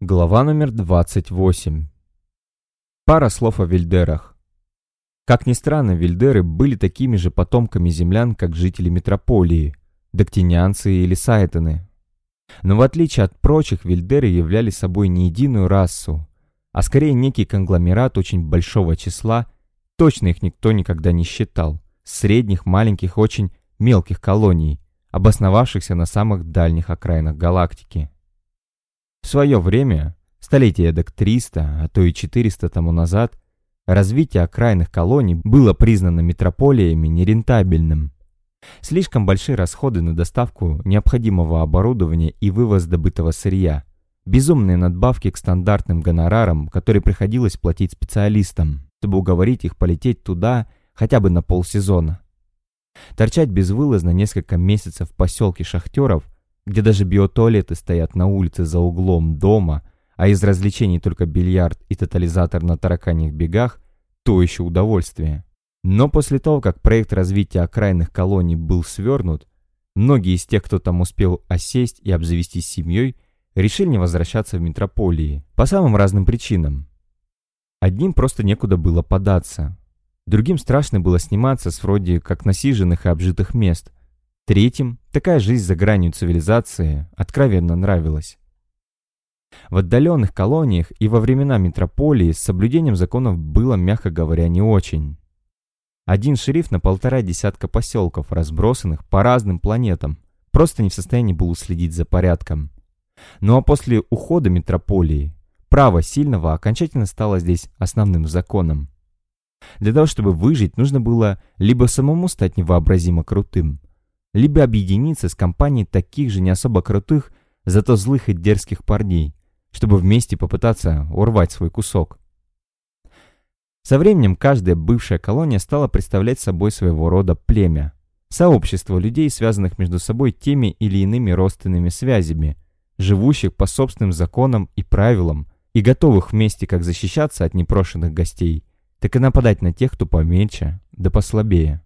Глава номер 28. Пара слов о вильдерах. Как ни странно, вильдеры были такими же потомками землян, как жители метрополии, доктинианцы или сайтоны. Но в отличие от прочих, вильдеры являли собой не единую расу, а скорее некий конгломерат очень большого числа, точно их никто никогда не считал, средних, маленьких, очень мелких колоний, обосновавшихся на самых дальних окраинах галактики. В свое время, столетия эдак 300, а то и 400 тому назад, развитие окраинных колоний было признано метрополиями нерентабельным. Слишком большие расходы на доставку необходимого оборудования и вывоз добытого сырья, безумные надбавки к стандартным гонорарам, которые приходилось платить специалистам, чтобы уговорить их полететь туда хотя бы на полсезона. Торчать безвылазно несколько месяцев в поселке шахтеров – где даже биотуалеты стоят на улице за углом дома, а из развлечений только бильярд и тотализатор на тараканьих бегах, то еще удовольствие. Но после того, как проект развития окраинных колоний был свернут, многие из тех, кто там успел осесть и обзавестись семьей, решили не возвращаться в метрополии по самым разным причинам. Одним просто некуда было податься. Другим страшно было сниматься с вроде как насиженных и обжитых мест, Третьим, такая жизнь за гранью цивилизации откровенно нравилась. В отдаленных колониях и во времена метрополии с соблюдением законов было, мягко говоря, не очень. Один шериф на полтора десятка поселков, разбросанных по разным планетам, просто не в состоянии был уследить за порядком. Ну а после ухода метрополии, право сильного окончательно стало здесь основным законом. Для того, чтобы выжить, нужно было либо самому стать невообразимо крутым, либо объединиться с компанией таких же не особо крутых, зато злых и дерзких парней, чтобы вместе попытаться урвать свой кусок. Со временем каждая бывшая колония стала представлять собой своего рода племя, сообщество людей, связанных между собой теми или иными родственными связями, живущих по собственным законам и правилам и готовых вместе как защищаться от непрошенных гостей, так и нападать на тех, кто поменьше да послабее.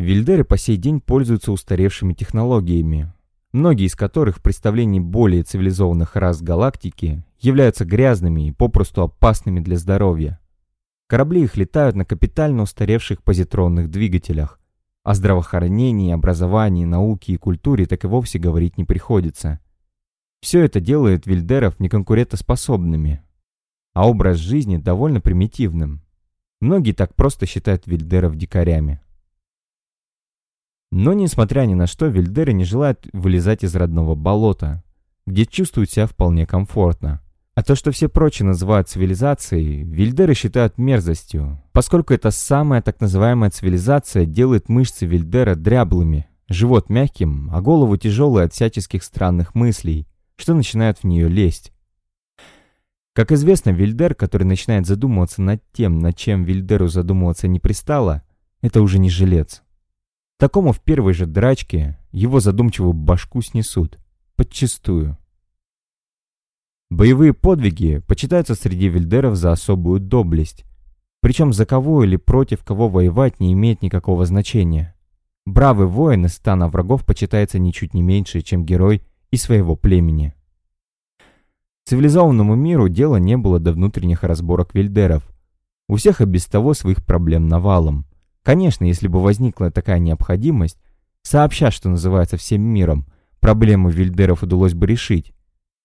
Вильдеры по сей день пользуются устаревшими технологиями, многие из которых в представлении более цивилизованных рас галактики являются грязными и попросту опасными для здоровья. Корабли их летают на капитально устаревших позитронных двигателях. О здравоохранении, образовании, науке и культуре так и вовсе говорить не приходится. Все это делает вильдеров неконкурентоспособными, а образ жизни довольно примитивным. Многие так просто считают вильдеров дикарями. Но, несмотря ни на что, вильдеры не желают вылезать из родного болота, где чувствуют себя вполне комфортно. А то, что все прочие называют цивилизацией, вильдеры считают мерзостью, поскольку эта самая так называемая цивилизация делает мышцы вильдера дряблыми, живот мягким, а голову тяжелой от всяческих странных мыслей, что начинают в нее лезть. Как известно, вильдер, который начинает задумываться над тем, над чем вильдеру задумываться не пристало, это уже не жилец. Такому в первой же драчке его задумчивую башку снесут. Подчистую. Боевые подвиги почитаются среди вильдеров за особую доблесть. Причем за кого или против кого воевать не имеет никакого значения. Бравый воин из стана врагов почитается ничуть не меньше, чем герой из своего племени. Цивилизованному миру дела не было до внутренних разборок вильдеров. У всех и без того своих проблем навалом. Конечно, если бы возникла такая необходимость, сообща, что называется, всем миром, проблему вильдеров удалось бы решить.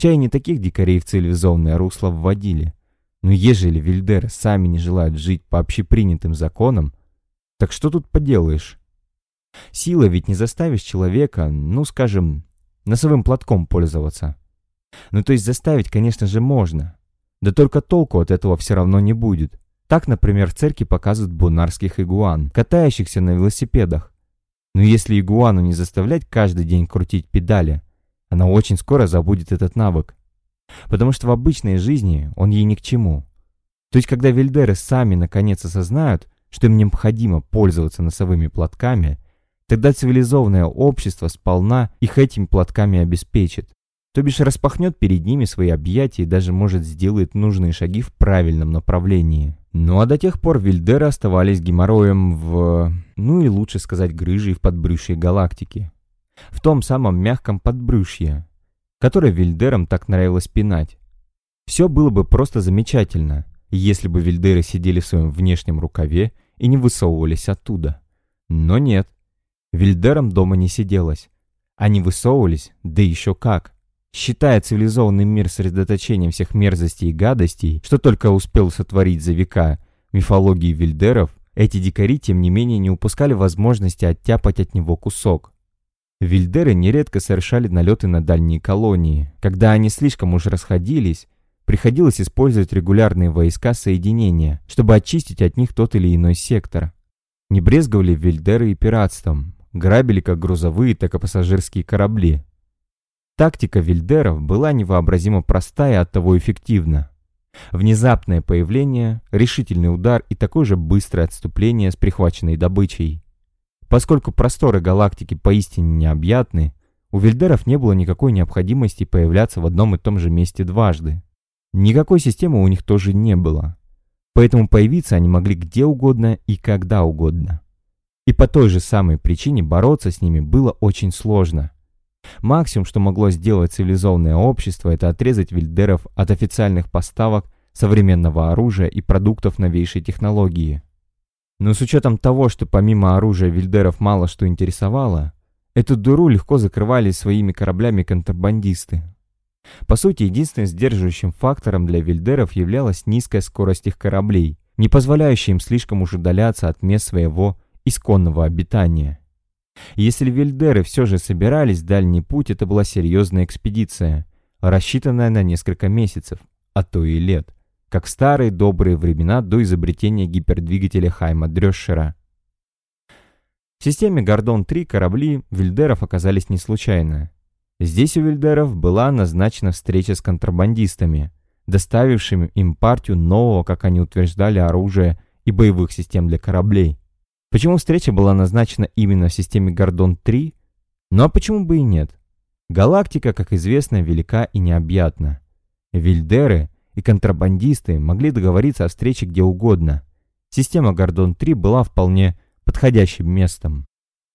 Чай не таких дикарей в цивилизованное русло вводили. Но ежели вильдеры сами не желают жить по общепринятым законам, так что тут поделаешь? Сила ведь не заставишь человека, ну, скажем, носовым платком пользоваться. Ну, то есть заставить, конечно же, можно. Да только толку от этого все равно не будет. Так, например, в церкви показывают бунарских игуан, катающихся на велосипедах. Но если игуану не заставлять каждый день крутить педали, она очень скоро забудет этот навык. Потому что в обычной жизни он ей ни к чему. То есть, когда вильдеры сами наконец осознают, что им необходимо пользоваться носовыми платками, тогда цивилизованное общество сполна их этими платками обеспечит. То бишь распахнет перед ними свои объятия и даже может сделать нужные шаги в правильном направлении. Ну а до тех пор Вильдеры оставались геморроем в... ну и лучше сказать грыжей в подбрюшье галактики. В том самом мягком подбрюшье, которое Вильдерам так нравилось пинать, Все было бы просто замечательно, если бы вильдеры сидели в своем внешнем рукаве и не высовывались оттуда. Но нет, вильдерам дома не сиделось. Они высовывались, да еще как. Считая цивилизованный мир сосредоточением всех мерзостей и гадостей, что только успел сотворить за века мифологии вильдеров, эти дикари, тем не менее, не упускали возможности оттяпать от него кусок. Вильдеры нередко совершали налеты на дальние колонии. Когда они слишком уж расходились, приходилось использовать регулярные войска соединения, чтобы очистить от них тот или иной сектор. Не брезговали вильдеры и пиратством, грабили как грузовые, так и пассажирские корабли. Тактика вильдеров была невообразимо простая и оттого эффективна. Внезапное появление, решительный удар и такое же быстрое отступление с прихваченной добычей. Поскольку просторы галактики поистине необъятны, у вильдеров не было никакой необходимости появляться в одном и том же месте дважды. Никакой системы у них тоже не было. Поэтому появиться они могли где угодно и когда угодно. И по той же самой причине бороться с ними было очень сложно. Максимум, что могло сделать цивилизованное общество, это отрезать вильдеров от официальных поставок современного оружия и продуктов новейшей технологии. Но с учетом того, что помимо оружия вильдеров мало что интересовало, эту дыру легко закрывали своими кораблями контрабандисты. По сути, единственным сдерживающим фактором для вильдеров являлась низкая скорость их кораблей, не позволяющая им слишком уж удаляться от мест своего исконного обитания. Если вильдеры все же собирались дальний путь, это была серьезная экспедиция, рассчитанная на несколько месяцев, а то и лет, как старые добрые времена до изобретения гипердвигателя Хайма Дрёшера. В системе Гордон-3 корабли вильдеров оказались не случайно. Здесь у вильдеров была назначена встреча с контрабандистами, доставившими им партию нового, как они утверждали, оружия и боевых систем для кораблей. Почему встреча была назначена именно в системе Гордон-3? Ну а почему бы и нет? Галактика, как известно, велика и необъятна. Вильдеры и контрабандисты могли договориться о встрече где угодно. Система Гордон-3 была вполне подходящим местом.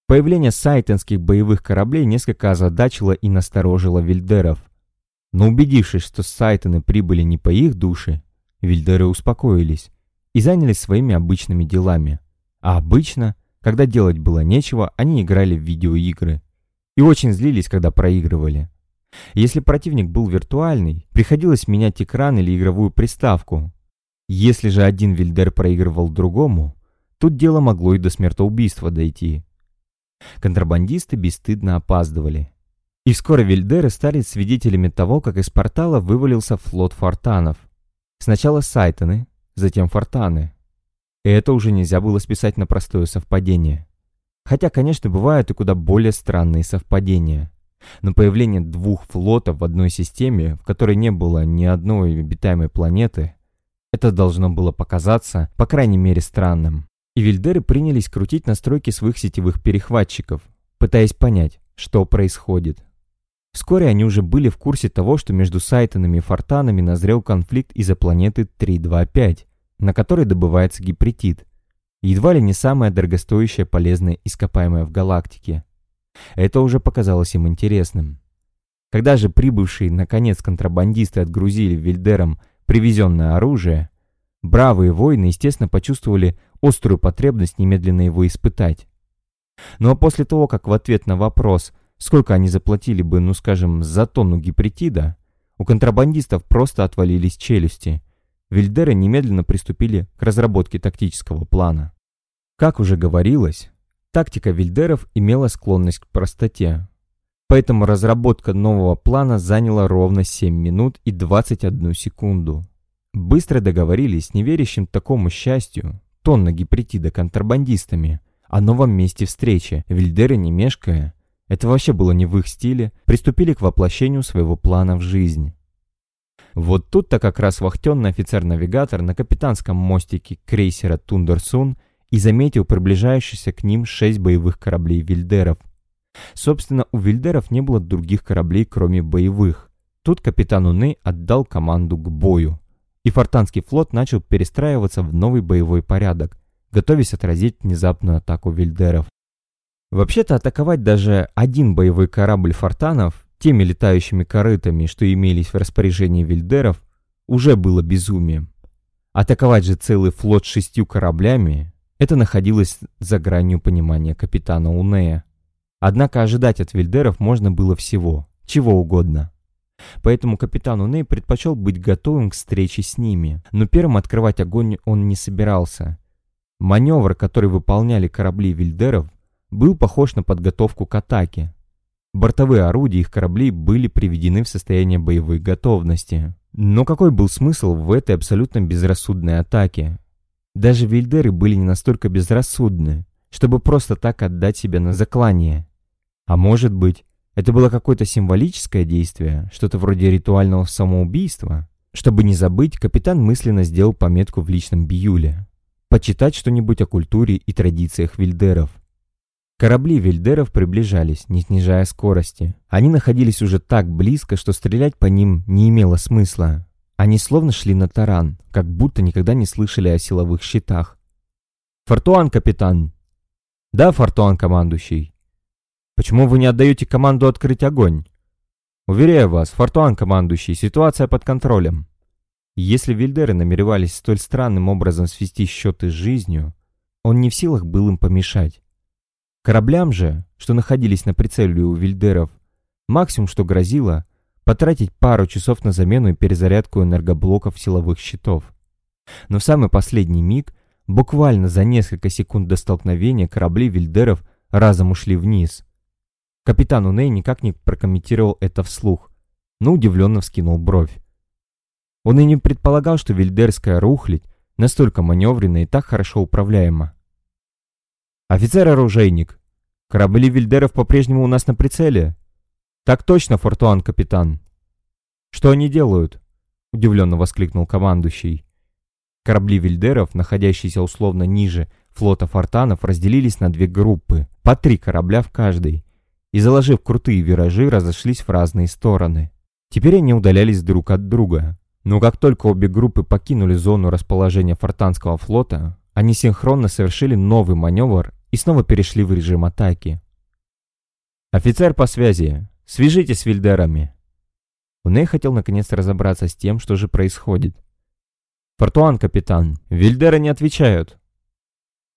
Появление сайтенских боевых кораблей несколько озадачило и насторожило вильдеров. Но убедившись, что сайтены прибыли не по их душе, вильдеры успокоились и занялись своими обычными делами. А обычно, когда делать было нечего, они играли в видеоигры. И очень злились, когда проигрывали. Если противник был виртуальный, приходилось менять экран или игровую приставку. Если же один вильдер проигрывал другому, тут дело могло и до смертоубийства дойти. Контрабандисты бесстыдно опаздывали. И вскоре вильдеры стали свидетелями того, как из портала вывалился флот фортанов. Сначала сайтаны, затем фортаны. И это уже нельзя было списать на простое совпадение. Хотя, конечно, бывают и куда более странные совпадения. Но появление двух флотов в одной системе, в которой не было ни одной обитаемой планеты, это должно было показаться, по крайней мере, странным. И Вильдеры принялись крутить настройки своих сетевых перехватчиков, пытаясь понять, что происходит. Вскоре они уже были в курсе того, что между Сайтонами и Фортанами назрел конфликт из-за планеты 325, на которой добывается гипретит, едва ли не самое дорогостоящее полезное ископаемое в галактике. Это уже показалось им интересным. Когда же прибывшие, наконец, контрабандисты отгрузили Вильдерам привезенное оружие, бравые воины, естественно, почувствовали острую потребность немедленно его испытать. Ну а после того, как в ответ на вопрос, сколько они заплатили бы, ну скажем, за тонну гипретида, у контрабандистов просто отвалились челюсти – Вильдеры немедленно приступили к разработке тактического плана. Как уже говорилось, тактика Вильдеров имела склонность к простоте. Поэтому разработка нового плана заняла ровно 7 минут и 21 секунду. Быстро договорились с неверящим такому счастью, тонна гипретида контрабандистами, о новом месте встречи. Вильдеры, не мешкая, это вообще было не в их стиле, приступили к воплощению своего плана в жизнь. Вот тут-то как раз вахтенный офицер-навигатор на капитанском мостике крейсера Тундерсун и заметил приближающихся к ним шесть боевых кораблей Вильдеров. Собственно, у Вильдеров не было других кораблей, кроме боевых. Тут капитан Уны отдал команду к бою. И фортанский флот начал перестраиваться в новый боевой порядок, готовясь отразить внезапную атаку Вильдеров. Вообще-то атаковать даже один боевой корабль фортанов теми летающими корытами, что имелись в распоряжении вильдеров, уже было безумием. Атаковать же целый флот шестью кораблями – это находилось за гранью понимания капитана Унея. Однако ожидать от Вильдеров можно было всего, чего угодно. Поэтому капитан Уней предпочел быть готовым к встрече с ними, но первым открывать огонь он не собирался. Маневр, который выполняли корабли Вильдеров, был похож на подготовку к атаке. Бортовые орудия их кораблей были приведены в состояние боевой готовности. Но какой был смысл в этой абсолютно безрассудной атаке? Даже Вильдеры были не настолько безрассудны, чтобы просто так отдать себя на заклание. А может быть, это было какое-то символическое действие, что-то вроде ритуального самоубийства? Чтобы не забыть, капитан мысленно сделал пометку в личном биюле. Почитать что-нибудь о культуре и традициях вильдеров. Корабли вильдеров приближались, не снижая скорости. Они находились уже так близко, что стрелять по ним не имело смысла. Они словно шли на таран, как будто никогда не слышали о силовых щитах. «Фортуан, капитан!» «Да, Фортуан, командующий!» Почему вы не отдаете команду открыть огонь? Уверяю вас, Фортуан, командующий, ситуация под контролем. Если Вильдеры намеревались столь странным образом свести счеты с жизнью, он не в силах был им помешать. Кораблям же, что находились на прицеле у Вильдеров, максимум, что грозило, потратить пару часов на замену и перезарядку энергоблоков силовых щитов. Но в самый последний миг, буквально за несколько секунд до столкновения, корабли Вильдеров разом ушли вниз – Капитан Уней никак не прокомментировал это вслух, но удивленно вскинул бровь. Он и не предполагал, что вильдерская рухлядь настолько маневренна и так хорошо управляема. «Офицер-оружейник, корабли вильдеров по-прежнему у нас на прицеле?» «Так точно, Фортуан, капитан». «Что они делают?» — удивленно воскликнул командующий. Корабли вильдеров, находящиеся условно ниже флота фортанов, разделились на две группы, по три корабля в каждой, и, заложив крутые виражи, разошлись в разные стороны. Теперь они удалялись друг от друга. Но как только обе группы покинули зону расположения фортанского флота, они синхронно совершили новый маневр и снова перешли в режим атаки. «Офицер по связи, свяжитесь с Вильдерами!» Уней хотел наконец разобраться с тем, что же происходит. «Фортуан, капитан, Вильдеры не отвечают!»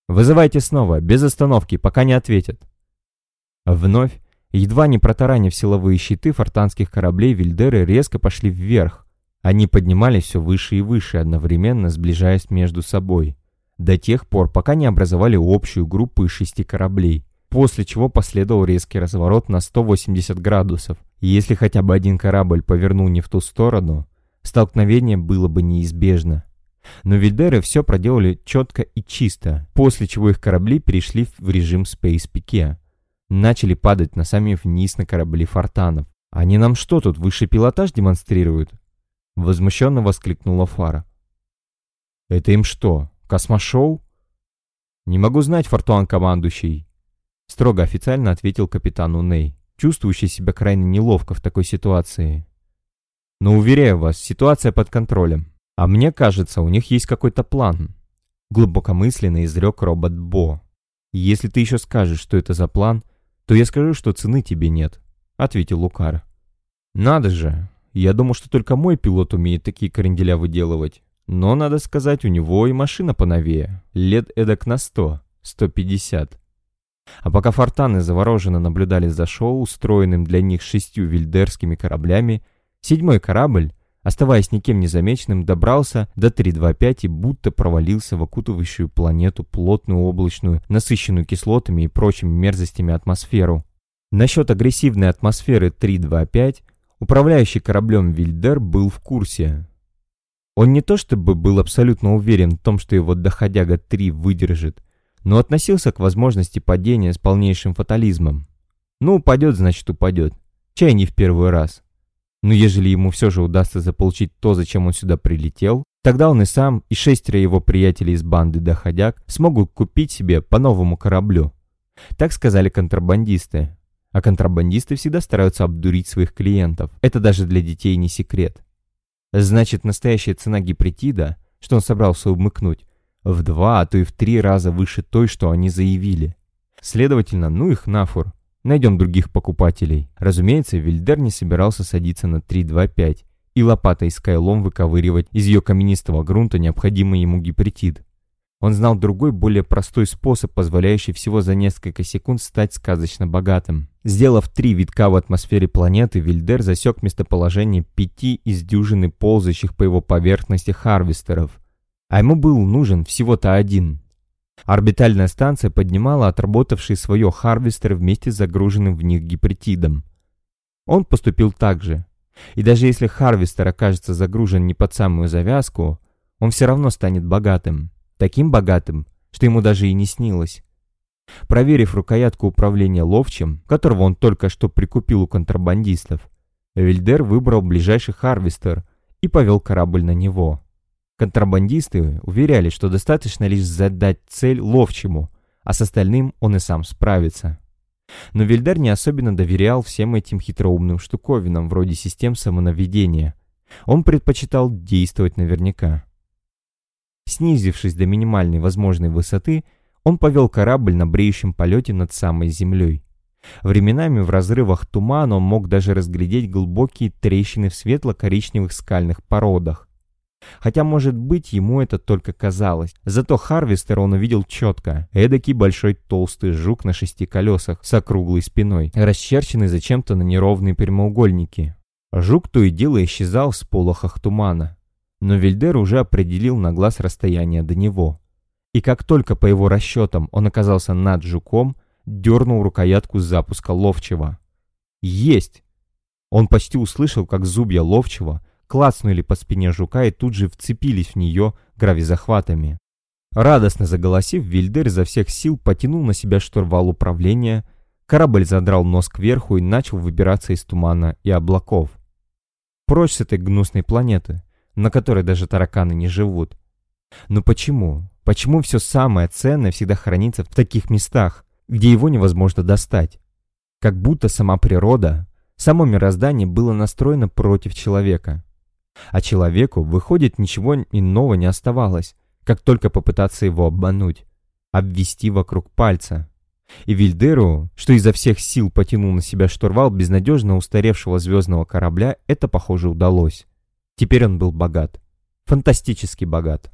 «Вызывайте снова, без остановки, пока не ответят!» Вновь Едва не протаранив силовые щиты фортанских кораблей, Вильдеры резко пошли вверх. Они поднимались все выше и выше, одновременно сближаясь между собой. До тех пор, пока не образовали общую группу из шести кораблей. После чего последовал резкий разворот на 180 градусов. Если хотя бы один корабль повернул не в ту сторону, столкновение было бы неизбежно. Но Вильдеры все проделали четко и чисто, после чего их корабли перешли в режим Pique начали падать носами вниз на корабли фортанов. «Они нам что тут, высший пилотаж демонстрируют?» Возмущенно воскликнула Фара. «Это им что, космошоу?» «Не могу знать, Фортуан командующий», — строго официально ответил капитан Уней, чувствующий себя крайне неловко в такой ситуации. «Но уверяю вас, ситуация под контролем. А мне кажется, у них есть какой-то план», — глубокомысленно изрек робот Бо. «Если ты еще скажешь, что это за план, — то я скажу, что цены тебе нет», — ответил Лукар. «Надо же, я думал, что только мой пилот умеет такие кренделя выделывать. Но, надо сказать, у него и машина поновее, лет эдак на сто, сто пятьдесят». А пока фортаны завороженно наблюдали за шоу, устроенным для них шестью вильдерскими кораблями, седьмой корабль, оставаясь никем не замеченным, добрался до 325 и будто провалился в окутывающую планету плотную облачную, насыщенную кислотами и прочими мерзостями атмосферу. Насчет агрессивной атмосферы 325 управляющий кораблем Вильдер был в курсе. Он не то чтобы был абсолютно уверен в том, что его доходяга-3 выдержит, но относился к возможности падения с полнейшим фатализмом. Ну, упадет, значит упадет. Чай не в первый раз. Но ежели ему все же удастся заполучить то, зачем он сюда прилетел, тогда он и сам, и шестеро его приятелей из банды Доходяг смогут купить себе по новому кораблю. Так сказали контрабандисты. А контрабандисты всегда стараются обдурить своих клиентов. Это даже для детей не секрет. Значит, настоящая цена гипретида, что он собрался умыкнуть, в два, а то и в три раза выше той, что они заявили. Следовательно, ну их на фиг. Найдем других покупателей. Разумеется, Вильдер не собирался садиться на 3.2.5 и лопатой с кайлом выковыривать из ее каменистого грунта необходимый ему гипретит. Он знал другой, более простой способ, позволяющий всего за несколько секунд стать сказочно богатым. Сделав три витка в атмосфере планеты, Вильдер засек местоположение пяти из дюжины ползающих по его поверхности харвестеров. А ему был нужен всего-то один. Орбитальная станция поднимала отработавшие свое харвестеры вместе с загруженным в них гипретидом. Он поступил так же. И даже если харвестер окажется загружен не под самую завязку, он все равно станет богатым. Таким богатым, что ему даже и не снилось. Проверив рукоятку управления ловчим, которого он только что прикупил у контрабандистов, Вильдер выбрал ближайший харвестер и повел корабль на него. Контрабандисты уверяли, что достаточно лишь задать цель ловчему, а с остальным он и сам справится. Но Вильдер не особенно доверял всем этим хитроумным штуковинам, вроде систем самонаведения. Он предпочитал действовать наверняка. Снизившись до минимальной возможной высоты, он повел корабль на бреющем полете над самой землей. Временами в разрывах тумана он мог даже разглядеть глубокие трещины в светло-коричневых скальных породах. Хотя, может быть, ему это только казалось. Зато Харвестер он увидел четко. Эдакий большой толстый жук на шести колесах с округлой спиной, расчерченный зачем-то на неровные прямоугольники. Жук то и дело исчезал в сполохах тумана но Вильдер уже определил на глаз расстояние до него. И как только по его расчетам он оказался над жуком, дернул рукоятку запуска ловчего. Есть! Он почти услышал, как зубья ловчего клацнули по спине жука и тут же вцепились в нее гравизахватами. Радостно заголосив, Вильдер изо всех сил потянул на себя штурвал управления, корабль задрал нос кверху и начал выбираться из тумана и облаков. Прочь с этой гнусной планеты на которой даже тараканы не живут. Но почему? Почему все самое ценное всегда хранится в таких местах, где его невозможно достать? Как будто сама природа, само мироздание было настроено против человека. А человеку, выходит, ничего иного не оставалось, как только попытаться его обмануть, обвести вокруг пальца. И Вильдеру, что изо всех сил потянул на себя штурвал безнадежно устаревшего звездного корабля, это, похоже, удалось. Теперь он был богат. Фантастически богат.